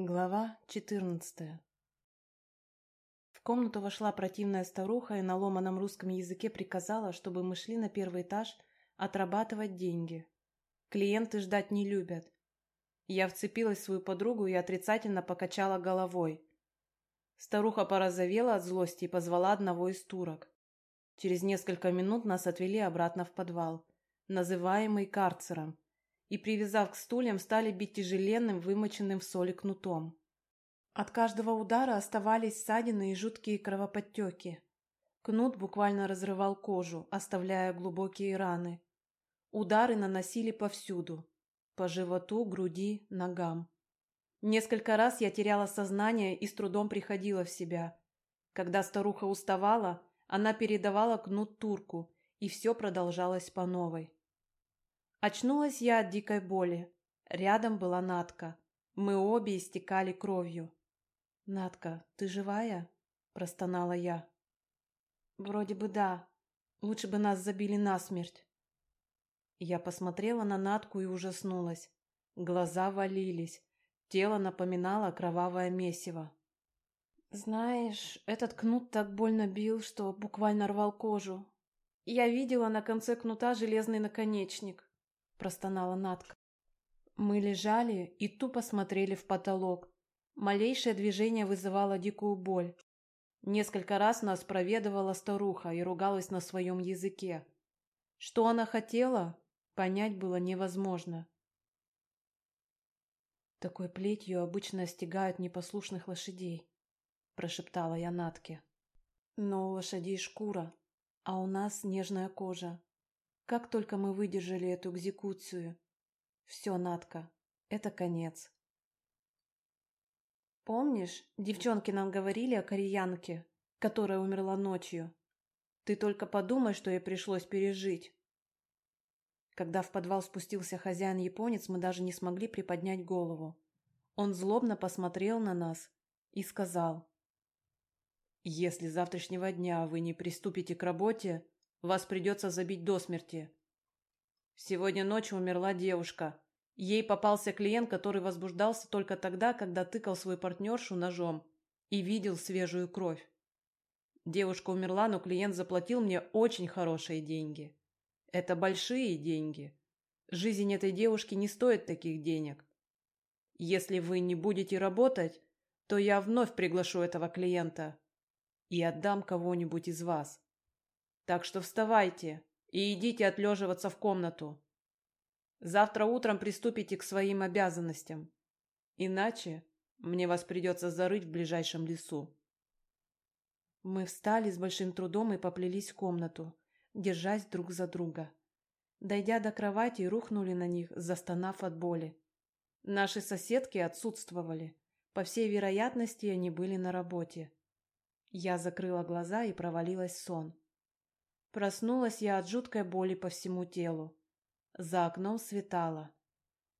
Глава четырнадцатая В комнату вошла противная старуха и на ломаном русском языке приказала, чтобы мы шли на первый этаж отрабатывать деньги. Клиенты ждать не любят. Я вцепилась в свою подругу и отрицательно покачала головой. Старуха порозовела от злости и позвала одного из турок. Через несколько минут нас отвели обратно в подвал, называемый карцером, и, привязав к стульям, стали бить тяжеленным, вымоченным в соли кнутом. От каждого удара оставались ссадины и жуткие кровоподтеки. Кнут буквально разрывал кожу, оставляя глубокие раны. Удары наносили повсюду – по животу, груди, ногам. Несколько раз я теряла сознание и с трудом приходила в себя. Когда старуха уставала, она передавала кнут турку, и все продолжалось по новой. Очнулась я от дикой боли. Рядом была Натка. Мы обе истекали кровью. «Натка, ты живая?» – простонала я. «Вроде бы да. Лучше бы нас забили насмерть». Я посмотрела на Натку и ужаснулась. Глаза валились. Тело напоминало кровавое месиво. «Знаешь, этот кнут так больно бил, что буквально рвал кожу. Я видела на конце кнута железный наконечник простонала Натка. Мы лежали и тупо смотрели в потолок. Малейшее движение вызывало дикую боль. Несколько раз нас проведывала старуха и ругалась на своем языке. Что она хотела, понять было невозможно. Такой плетью обычно стегают непослушных лошадей, прошептала я Натке. Но у лошадей шкура, а у нас нежная кожа. Как только мы выдержали эту экзекуцию. Все, Натка, это конец. Помнишь, девчонки нам говорили о кореянке, которая умерла ночью? Ты только подумай, что ей пришлось пережить. Когда в подвал спустился хозяин-японец, мы даже не смогли приподнять голову. Он злобно посмотрел на нас и сказал. «Если завтрашнего дня вы не приступите к работе, вас придется забить до смерти. Сегодня ночью умерла девушка. Ей попался клиент, который возбуждался только тогда, когда тыкал свою партнершу ножом и видел свежую кровь. Девушка умерла, но клиент заплатил мне очень хорошие деньги. Это большие деньги. Жизнь этой девушки не стоит таких денег. Если вы не будете работать, то я вновь приглашу этого клиента и отдам кого-нибудь из вас. Так что вставайте и идите отлеживаться в комнату. Завтра утром приступите к своим обязанностям. Иначе мне вас придется зарыть в ближайшем лесу. Мы встали с большим трудом и поплелись в комнату, держась друг за друга. Дойдя до кровати, рухнули на них, застонав от боли. Наши соседки отсутствовали. По всей вероятности, они были на работе. Я закрыла глаза и провалилась в сон. Проснулась я от жуткой боли по всему телу. За окном светало.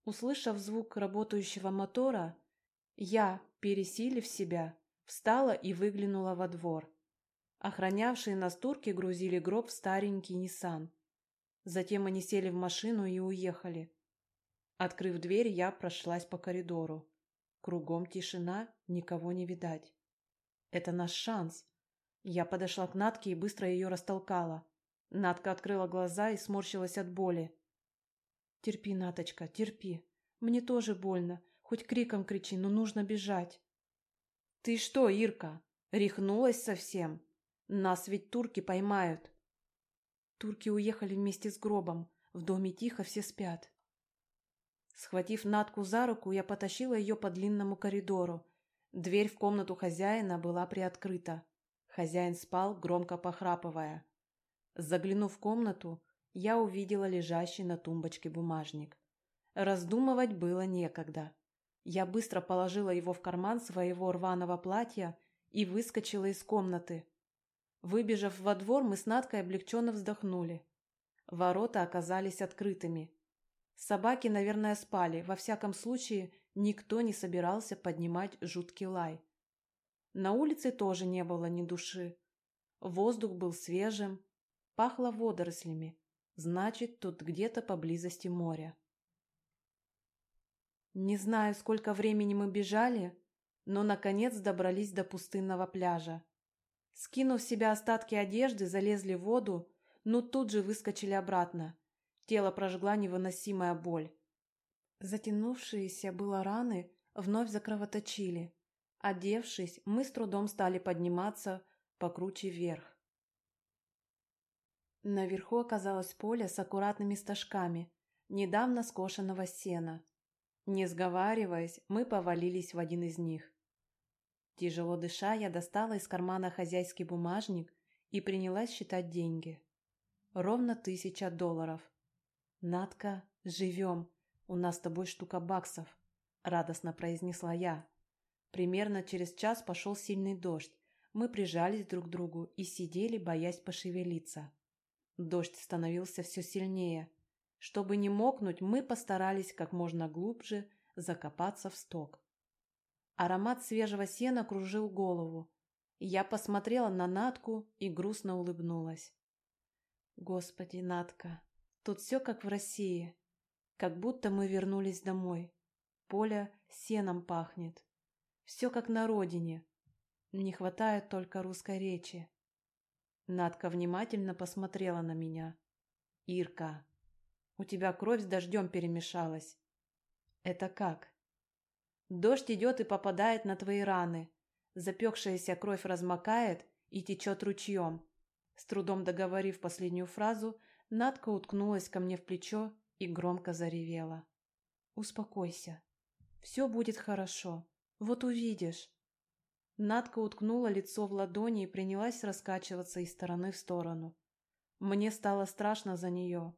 Услышав звук работающего мотора, я, пересилив себя, встала и выглянула во двор. Охранявшие нас турки грузили гроб в старенький Ниссан. Затем они сели в машину и уехали. Открыв дверь, я прошлась по коридору. Кругом тишина, никого не видать. Это наш шанс. Я подошла к Натке и быстро ее растолкала. Натка открыла глаза и сморщилась от боли. «Терпи, Наточка, терпи. Мне тоже больно. Хоть криком кричи, но нужно бежать». «Ты что, Ирка, рехнулась совсем? Нас ведь турки поймают». Турки уехали вместе с гробом. В доме тихо, все спят. Схватив Натку за руку, я потащила ее по длинному коридору. Дверь в комнату хозяина была приоткрыта. Хозяин спал, громко похрапывая. Заглянув в комнату, я увидела лежащий на тумбочке бумажник. Раздумывать было некогда. Я быстро положила его в карман своего рваного платья и выскочила из комнаты. Выбежав во двор, мы с Надкой облегченно вздохнули. Ворота оказались открытыми. Собаки, наверное, спали. Во всяком случае, никто не собирался поднимать жуткий лай. На улице тоже не было ни души. Воздух был свежим, пахло водорослями. Значит, тут где-то поблизости море. Не знаю, сколько времени мы бежали, но, наконец, добрались до пустынного пляжа. Скинув с себя остатки одежды, залезли в воду, но тут же выскочили обратно. Тело прожгла невыносимая боль. Затянувшиеся было раны вновь закровоточили. Одевшись, мы с трудом стали подниматься покруче вверх. Наверху оказалось поле с аккуратными стажками, недавно скошенного сена. Не сговариваясь, мы повалились в один из них. Тяжело дыша, я достала из кармана хозяйский бумажник и принялась считать деньги. Ровно тысяча долларов. «Надка, живем. У нас с тобой штука баксов», — радостно произнесла я. Примерно через час пошел сильный дождь. Мы прижались друг к другу и сидели, боясь пошевелиться. Дождь становился все сильнее. Чтобы не мокнуть, мы постарались как можно глубже закопаться в сток. Аромат свежего сена кружил голову. Я посмотрела на Натку и грустно улыбнулась. Господи, Натка, тут все как в России. Как будто мы вернулись домой. Поле сеном пахнет. Все как на родине. Не хватает только русской речи. Надка внимательно посмотрела на меня. «Ирка, у тебя кровь с дождем перемешалась». «Это как?» «Дождь идет и попадает на твои раны. Запекшаяся кровь размокает и течет ручьем». С трудом договорив последнюю фразу, Надка уткнулась ко мне в плечо и громко заревела. «Успокойся. Все будет хорошо. Вот увидишь». Надка уткнула лицо в ладони и принялась раскачиваться из стороны в сторону. Мне стало страшно за нее.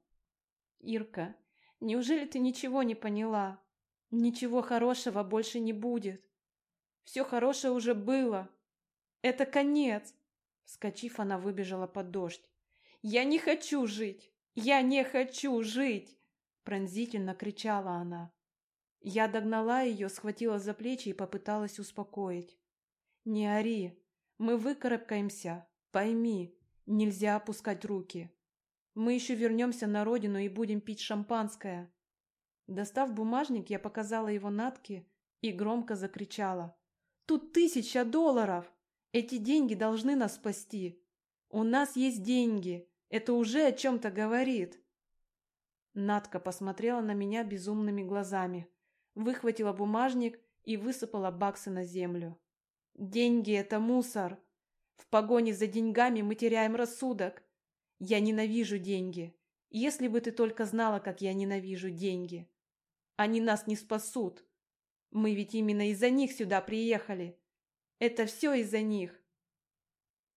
«Ирка, неужели ты ничего не поняла? Ничего хорошего больше не будет. Все хорошее уже было. Это конец!» Вскочив, она выбежала под дождь. «Я не хочу жить! Я не хочу жить!» Пронзительно кричала она. Я догнала ее, схватила за плечи и попыталась успокоить. «Не ори. Мы выкарабкаемся. Пойми, нельзя опускать руки. Мы еще вернемся на родину и будем пить шампанское». Достав бумажник, я показала его Натке и громко закричала. «Тут тысяча долларов! Эти деньги должны нас спасти! У нас есть деньги! Это уже о чем-то говорит!» Натка посмотрела на меня безумными глазами, выхватила бумажник и высыпала баксы на землю. Деньги — это мусор. В погоне за деньгами мы теряем рассудок. Я ненавижу деньги. Если бы ты только знала, как я ненавижу деньги. Они нас не спасут. Мы ведь именно из-за них сюда приехали. Это все из-за них.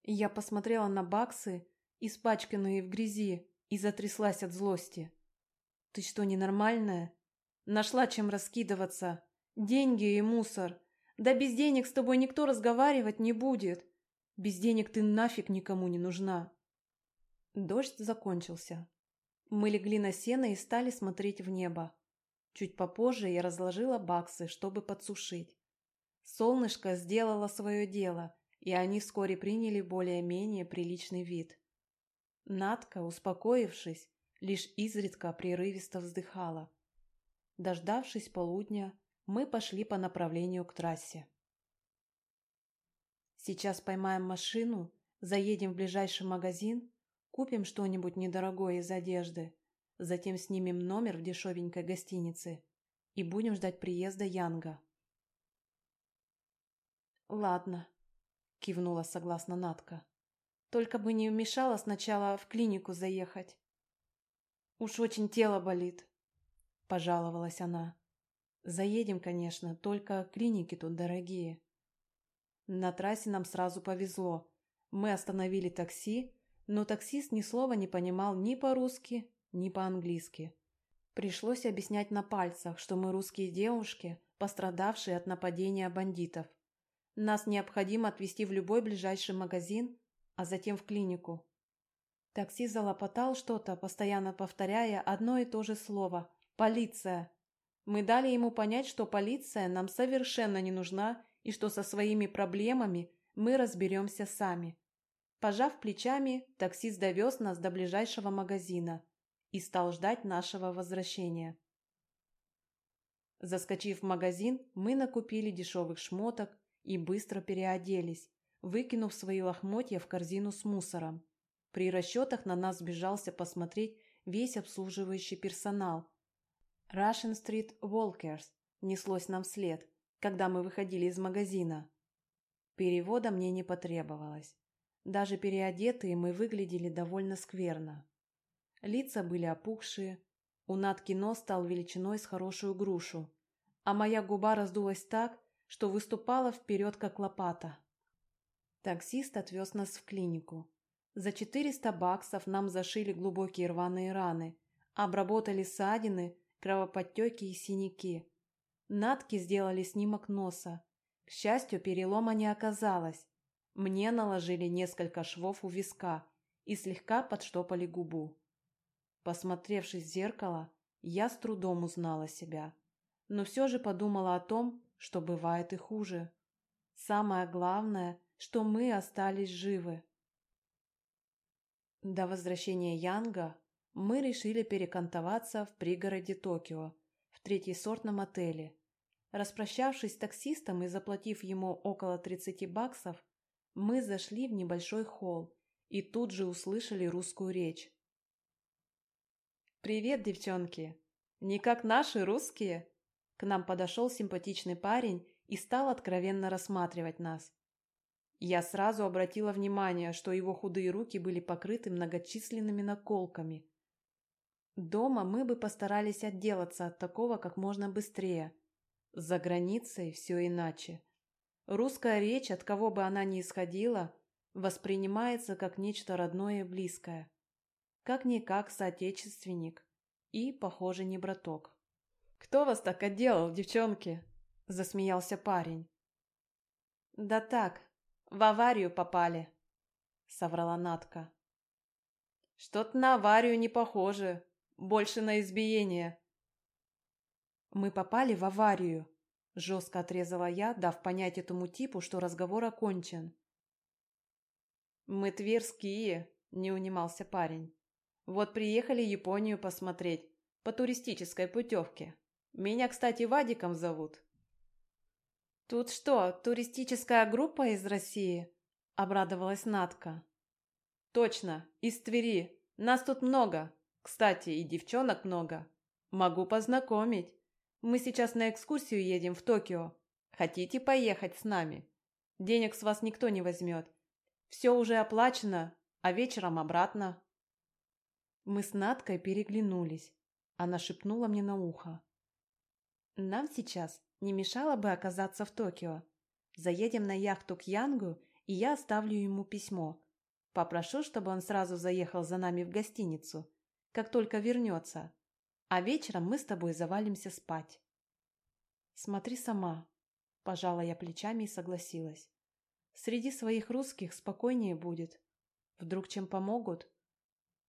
Я посмотрела на баксы, испачканные в грязи, и затряслась от злости. Ты что, ненормальная? Нашла чем раскидываться. Деньги и мусор. Да без денег с тобой никто разговаривать не будет. Без денег ты нафиг никому не нужна. Дождь закончился. Мы легли на сено и стали смотреть в небо. Чуть попозже я разложила баксы, чтобы подсушить. Солнышко сделало свое дело, и они вскоре приняли более-менее приличный вид. Надка, успокоившись, лишь изредка прерывисто вздыхала. Дождавшись полудня, мы пошли по направлению к трассе. Сейчас поймаем машину, заедем в ближайший магазин, купим что-нибудь недорогое из одежды, затем снимем номер в дешевенькой гостинице и будем ждать приезда Янга. «Ладно», — кивнула согласно Натка. «Только бы не мешало сначала в клинику заехать». «Уж очень тело болит», — пожаловалась она. Заедем, конечно, только клиники тут дорогие. На трассе нам сразу повезло. Мы остановили такси, но таксист ни слова не понимал ни по-русски, ни по-английски. Пришлось объяснять на пальцах, что мы русские девушки, пострадавшие от нападения бандитов. Нас необходимо отвезти в любой ближайший магазин, а затем в клинику. Таксист залопотал что-то, постоянно повторяя одно и то же слово «Полиция!». Мы дали ему понять, что полиция нам совершенно не нужна и что со своими проблемами мы разберемся сами. Пожав плечами, таксист довез нас до ближайшего магазина и стал ждать нашего возвращения. Заскочив в магазин, мы накупили дешевых шмоток и быстро переоделись, выкинув свои лохмотья в корзину с мусором. При расчетах на нас сбежался посмотреть весь обслуживающий персонал. Russian Street Walkers неслось нам вслед, когда мы выходили из магазина. Перевода мне не потребовалось. Даже переодетые мы выглядели довольно скверно. Лица были опухшие, у Натки нос стал величиной с хорошую грушу, а моя губа раздулась так, что выступала вперед, как лопата. Таксист отвез нас в клинику. За 400 баксов нам зашили глубокие рваные раны, обработали ссадины, кровоподтеки и синяки. Натки сделали снимок носа. К счастью, перелома не оказалось. Мне наложили несколько швов у виска и слегка подштопали губу. Посмотревшись в зеркало, я с трудом узнала себя, но все же подумала о том, что бывает и хуже. Самое главное, что мы остались живы. До возвращения Янга мы решили перекантоваться в пригороде Токио, в третьесортном отеле. Распрощавшись с таксистом и заплатив ему около 30 баксов, мы зашли в небольшой холл и тут же услышали русскую речь. «Привет, девчонки! Не как наши русские?» К нам подошел симпатичный парень и стал откровенно рассматривать нас. Я сразу обратила внимание, что его худые руки были покрыты многочисленными наколками. Дома мы бы постарались отделаться от такого как можно быстрее. За границей все иначе. Русская речь, от кого бы она ни исходила, воспринимается как нечто родное и близкое. Как-никак соотечественник и, похоже, не браток. «Кто вас так отделал, девчонки?» – засмеялся парень. «Да так, в аварию попали, соврала Натка. Что-то на аварию не похоже, больше на избиение. Мы попали в аварию, жестко отрезала я, дав понять этому типу, что разговор окончен. Мы тверские, не унимался парень. Вот приехали Японию посмотреть по туристической путевке. Меня, кстати, Вадиком зовут. «Тут что, туристическая группа из России?» – обрадовалась Натка. «Точно, из Твери. Нас тут много. Кстати, и девчонок много. Могу познакомить. Мы сейчас на экскурсию едем в Токио. Хотите поехать с нами? Денег с вас никто не возьмет. Все уже оплачено, а вечером обратно». Мы с Наткой переглянулись. Она шепнула мне на ухо. «Нам сейчас не мешало бы оказаться в Токио. Заедем на яхту к Янгу, и я оставлю ему письмо. Попрошу, чтобы он сразу заехал за нами в гостиницу, как только вернется. А вечером мы с тобой завалимся спать. Смотри сама. Пожала я плечами и согласилась. Среди своих русских спокойнее будет. Вдруг чем помогут?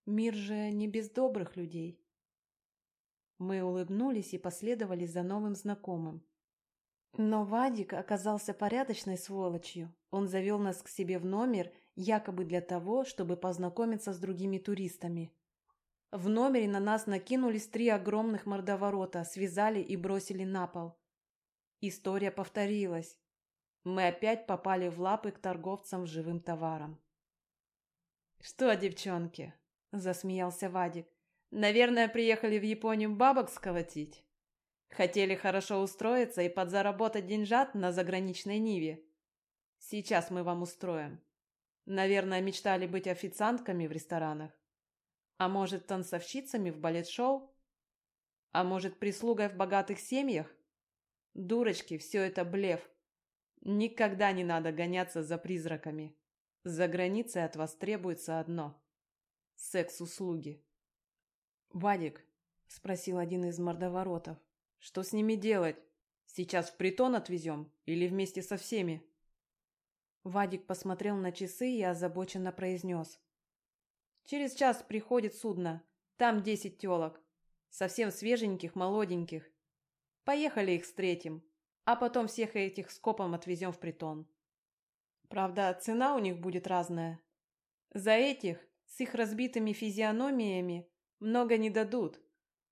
Мир же не без добрых людей. Мы улыбнулись и последовали за новым знакомым. Но Вадик оказался порядочной сволочью. Он завел нас к себе в номер, якобы для того, чтобы познакомиться с другими туристами. В номере на нас накинулись три огромных мордоворота, связали и бросили на пол. История повторилась. Мы опять попали в лапы к торговцам живым товаром. «Что, девчонки?» – засмеялся Вадик. «Наверное, приехали в Японию бабок сколотить?» Хотели хорошо устроиться и подзаработать деньжат на заграничной Ниве. Сейчас мы вам устроим. Наверное, мечтали быть официантками в ресторанах. А может, танцовщицами в балет-шоу? А может, прислугой в богатых семьях? Дурочки, все это блеф. Никогда не надо гоняться за призраками. За границей от вас требуется одно – секс-услуги. «Вадик», – спросил один из мордоворотов, что с ними делать? Сейчас в притон отвезем или вместе со всеми? Вадик посмотрел на часы и озабоченно произнес. Через час приходит судно. Там десять телок. Совсем свеженьких, молоденьких. Поехали их встретим. А потом всех этих скопом отвезем в притон. Правда, цена у них будет разная. За этих, с их разбитыми физиономиями, много не дадут.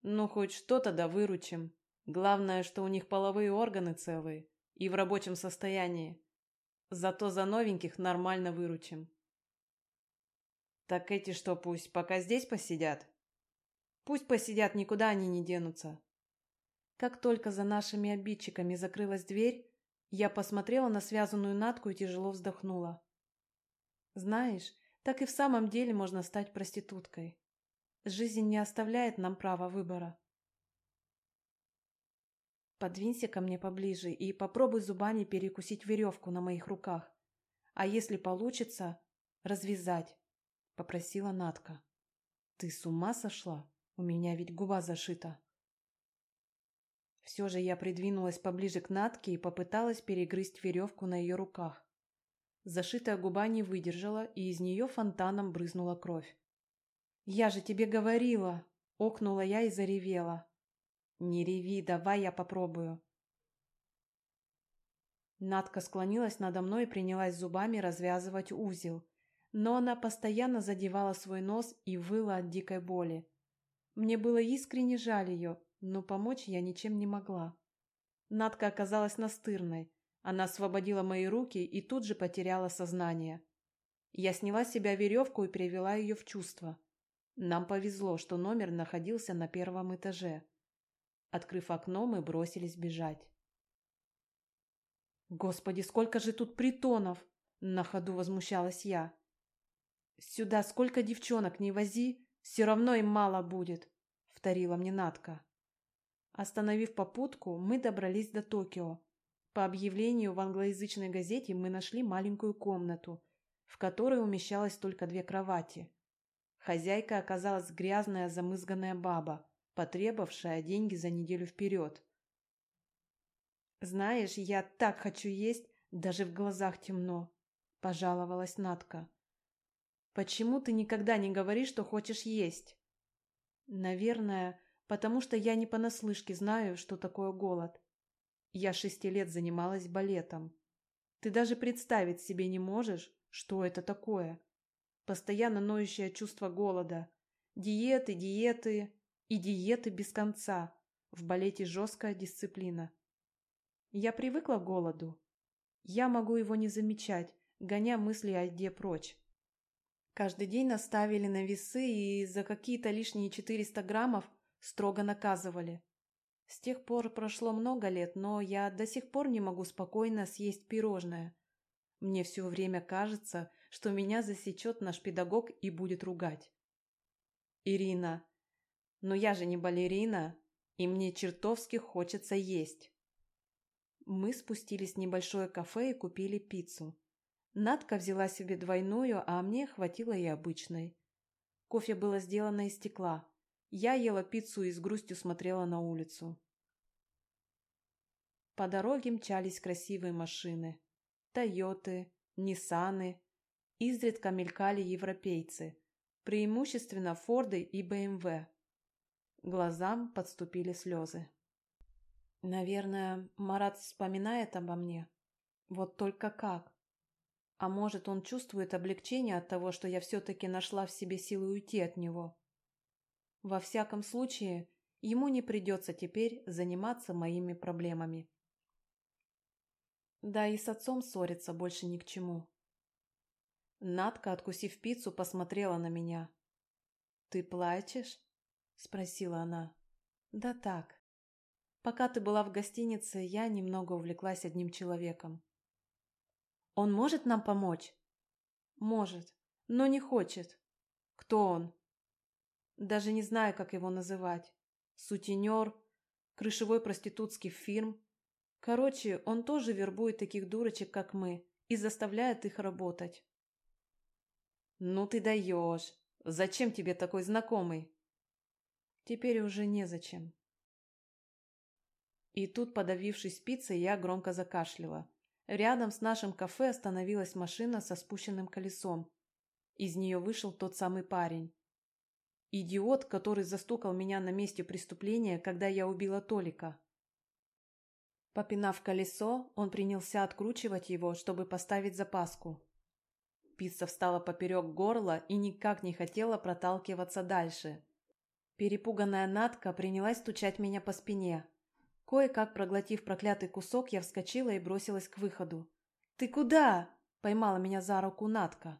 Ну, хоть что-то да выручим. Главное, что у них половые органы целые и в рабочем состоянии. Зато за новеньких нормально выручим. Так эти что, пусть пока здесь посидят? Пусть посидят, никуда они не денутся. Как только за нашими обидчиками закрылась дверь, я посмотрела на связанную Натку и тяжело вздохнула. Знаешь, так и в самом деле можно стать проституткой. Жизнь не оставляет нам права выбора. Подвинься ко мне поближе и попробуй зубами перекусить веревку на моих руках. А если получится, развязать, — попросила Натка. Ты с ума сошла? У меня ведь губа зашита. Все же я придвинулась поближе к Натке и попыталась перегрызть веревку на ее руках. Зашитая губа не выдержала, и из нее фонтаном брызнула кровь. «Я же тебе говорила!» — окнула я и заревела. «Не реви, давай я попробую». Надка склонилась надо мной и принялась зубами развязывать узел, но она постоянно задевала свой нос и выла от дикой боли. Мне было искренне жаль ее, но помочь я ничем не могла. Надка оказалась настырной. Она освободила мои руки и тут же потеряла сознание. Я сняла с себя веревку и привела ее в чувство. Нам повезло, что номер находился на первом этаже. Открыв окно, мы бросились бежать. «Господи, сколько же тут притонов!» – на ходу возмущалась я. «Сюда сколько девчонок не вози, все равно им мало будет», – вторила мне Натка. Остановив попутку, мы добрались до Токио. По объявлению в англоязычной газете мы нашли маленькую комнату, в которой умещалось только две кровати. Хозяйка оказалась грязная замызганная баба, потребовавшая деньги за неделю вперед. «Знаешь, я так хочу есть, даже в глазах темно», – пожаловалась Натка. «Почему ты никогда не говоришь, что хочешь есть?» «Наверное, потому что я не понаслышке знаю, что такое голод. Я шести лет занималась балетом. Ты даже представить себе не можешь, что это такое. Постоянно ноющее чувство голода. Диеты, диеты и диеты без конца. В балете жесткая дисциплина. Я привыкла к голоду. Я могу его не замечать, гоня мысли о еде прочь. Каждый день наставили на весы и за какие-то лишние 400 граммов строго наказывали. С тех пор прошло много лет, но я до сих пор не могу спокойно съесть пирожное. Мне все время кажется, что меня засечет наш педагог и будет ругать. Ирина, но я же не балерина, и мне чертовски хочется есть. Мы спустились в небольшое кафе и купили пиццу. Надка взяла себе двойную, а мне хватило и обычной. Кофе было сделано из стекла. Я ела пиццу и с грустью смотрела на улицу. По дороге мчались красивые машины. Тойоты, Ниссаны. Изредка мелькали европейцы. Преимущественно Форды и БМВ. Глазам подступили слезы. Наверное, Марат вспоминает обо мне. Вот только как? А может, он чувствует облегчение от того, что я все-таки нашла в себе силы уйти от него? Во всяком случае, ему не придется теперь заниматься моими проблемами. Да и с отцом ссориться больше ни к чему. Надка, откусив пиццу, посмотрела на меня. «Ты плачешь?» – спросила она. «Да так. Пока ты была в гостинице, я немного увлеклась одним человеком». «Он может нам помочь?» «Может, но не хочет. Кто он?» Даже не знаю, как его называть. Сутенер, крышевой проститутский фирм. Короче, он тоже вербует таких дурочек, как мы, и заставляет их работать. Ну ты даешь. Зачем тебе такой знакомый? Теперь уже незачем. И тут, подавившись пиццей, я громко закашляла. Рядом с нашим кафе остановилась машина со спущенным колесом. Из нее вышел тот самый парень. Идиот, который застукал меня на месте преступления, когда я убила Толика. Попинав колесо, он принялся откручивать его, чтобы поставить запаску. Пицца встала поперек горла и никак не хотела проталкиваться дальше. Перепуганная Натка принялась стучать меня по спине. Кое-как проглотив проклятый кусок, я вскочила и бросилась к выходу. «Ты куда?» – поймала меня за руку Натка.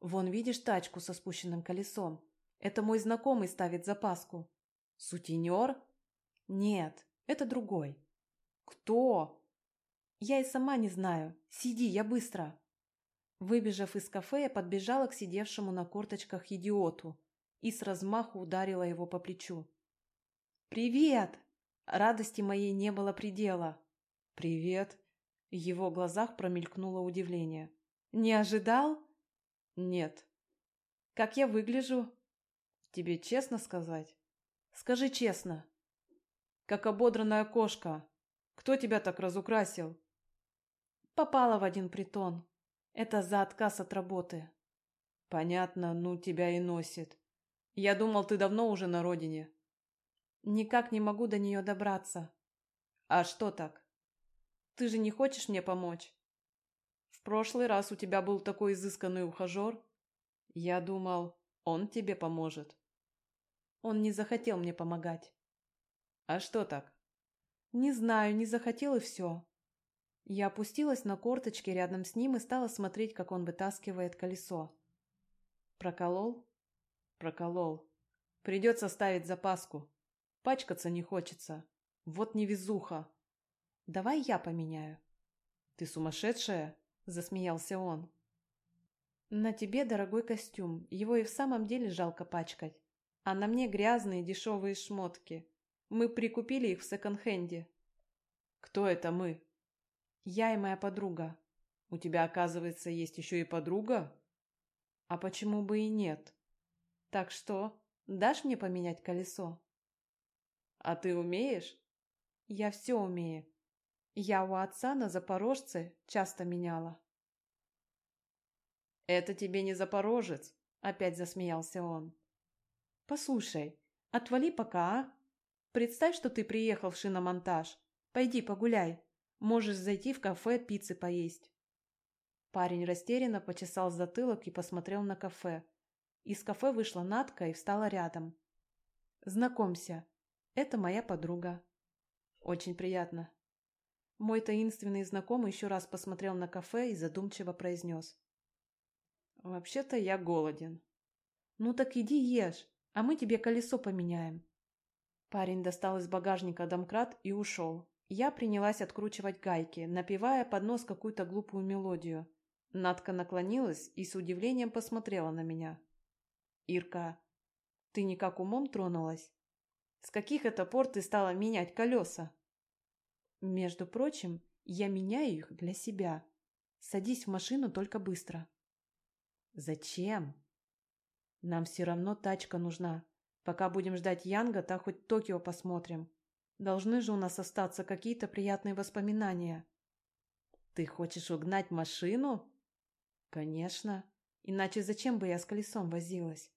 «Вон видишь тачку со спущенным колесом? Это мой знакомый ставит запаску». «Сутенер?» «Нет, это другой». «Кто?» «Я и сама не знаю. Сиди, я быстро». Выбежав из кафе, я подбежала к сидевшему на корточках идиоту и с размаху ударила его по плечу. «Привет!» Радости моей не было предела. «Привет!» В его глазах промелькнуло удивление. «Не ожидал?» «Нет». «Как я выгляжу?» «Тебе честно сказать?» «Скажи честно». «Как ободранная кошка. Кто тебя так разукрасил?» «Попала в один притон. Это за отказ от работы. Понятно, ну тебя и носит. Я думал, ты давно уже на родине. Никак не могу до нее добраться. А что так? Ты же не хочешь мне помочь? В прошлый раз у тебя был такой изысканный ухажер. Я думал, он тебе поможет. Он не захотел мне помогать. А что так? Не знаю, не захотел и все. Я опустилась на корточки рядом с ним и стала смотреть, как он вытаскивает колесо. Проколол? Проколол. Придется ставить запаску. Пачкаться не хочется. Вот невезуха. Давай я поменяю. Ты сумасшедшая? Засмеялся он. На тебе дорогой костюм. Его и в самом деле жалко пачкать. А на мне грязные дешевые шмотки. Мы прикупили их в секонд-хенде. Кто это мы? Я и моя подруга. У тебя, оказывается, есть еще и подруга? А почему бы и нет? Так что, дашь мне поменять колесо? А ты умеешь? Я все умею. Я у отца на Запорожце часто меняла. Это тебе не Запорожец, опять засмеялся он. Послушай, отвали пока, а? Представь, что ты приехал в шиномонтаж. Пойди погуляй. Можешь зайти в кафе пиццы поесть. Парень растерянно почесал затылок и посмотрел на кафе. Из кафе вышла Натка и встала рядом. «Знакомься, это моя подруга». «Очень приятно». Мой таинственный знакомый еще раз посмотрел на кафе и задумчиво произнес. «Вообще-то я голоден». «Ну так иди ешь, а мы тебе колесо поменяем». Парень достал из багажника домкрат и ушел. Я принялась откручивать гайки, напевая под нос какую-то глупую мелодию. Надка наклонилась и с удивлением посмотрела на меня. «Ирка, ты никак умом тронулась? С каких это пор ты стала менять колеса?» «Между прочим, я меняю их для себя. Садись в машину только быстро». «Зачем?» «Нам все равно тачка нужна. Пока будем ждать Янга, так хоть Токио посмотрим. Должны же у нас остаться какие-то приятные воспоминания. Ты хочешь угнать машину? Конечно. Иначе зачем бы я с колесом возилась?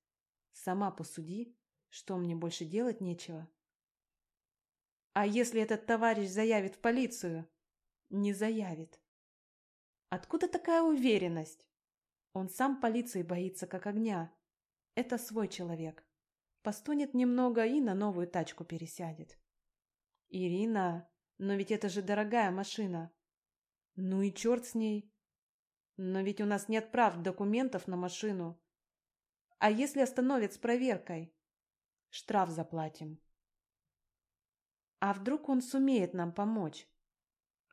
Сама посуди, что мне больше делать нечего. А если этот товарищ заявит в полицию? Не заявит. Откуда такая уверенность? Он сам полиции боится, как огня. Это свой человек. Постунет немного и на новую тачку пересядет. «Ирина, но ведь это же дорогая машина». «Ну и черт с ней». «Но ведь у нас нет прав документов на машину». «А если остановят с проверкой?» «Штраф заплатим». «А вдруг он сумеет нам помочь?»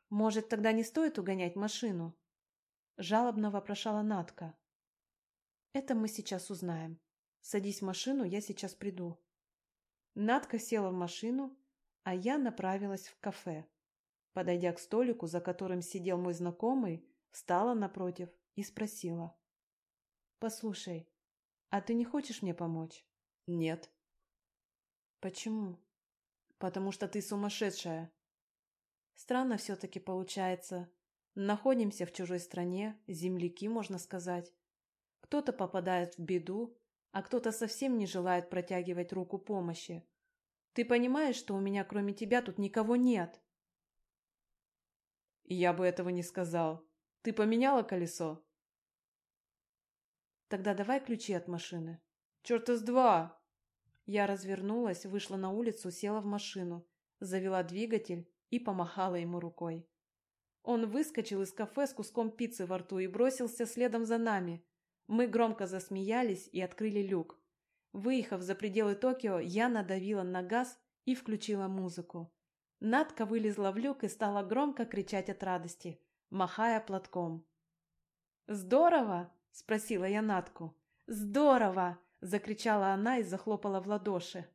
«Может, тогда не стоит угонять машину?» Жалобно вопрошала Натка. «Это мы сейчас узнаем. Садись в машину, я сейчас приду». Натка села в машину а я направилась в кафе. Подойдя к столику, за которым сидел мой знакомый, встала напротив и спросила. «Послушай, а ты не хочешь мне помочь?» «Нет». «Почему?» «Потому что ты сумасшедшая». Странно все-таки получается. Находимся в чужой стране, земляки, можно сказать. Кто-то попадает в беду, а кто-то совсем не желает протягивать руку помощи. Ты понимаешь, что у меня кроме тебя тут никого нет?» «Я бы этого не сказал. Ты поменяла колесо?» «Тогда давай ключи от машины». «Черта с два!» Я развернулась, вышла на улицу, села в машину. завела двигатель и помахала ему рукой. Он выскочил из кафе с куском пиццы во рту и бросился следом за нами. Мы громко засмеялись и открыли люк. Выехав за пределы Токио, я надавила на газ и включила музыку. Надка вылезла в люк и стала громко кричать от радости, махая платком. «Здорово!» – спросила я Натку. «Здорово!» – закричала она и захлопала в ладоши.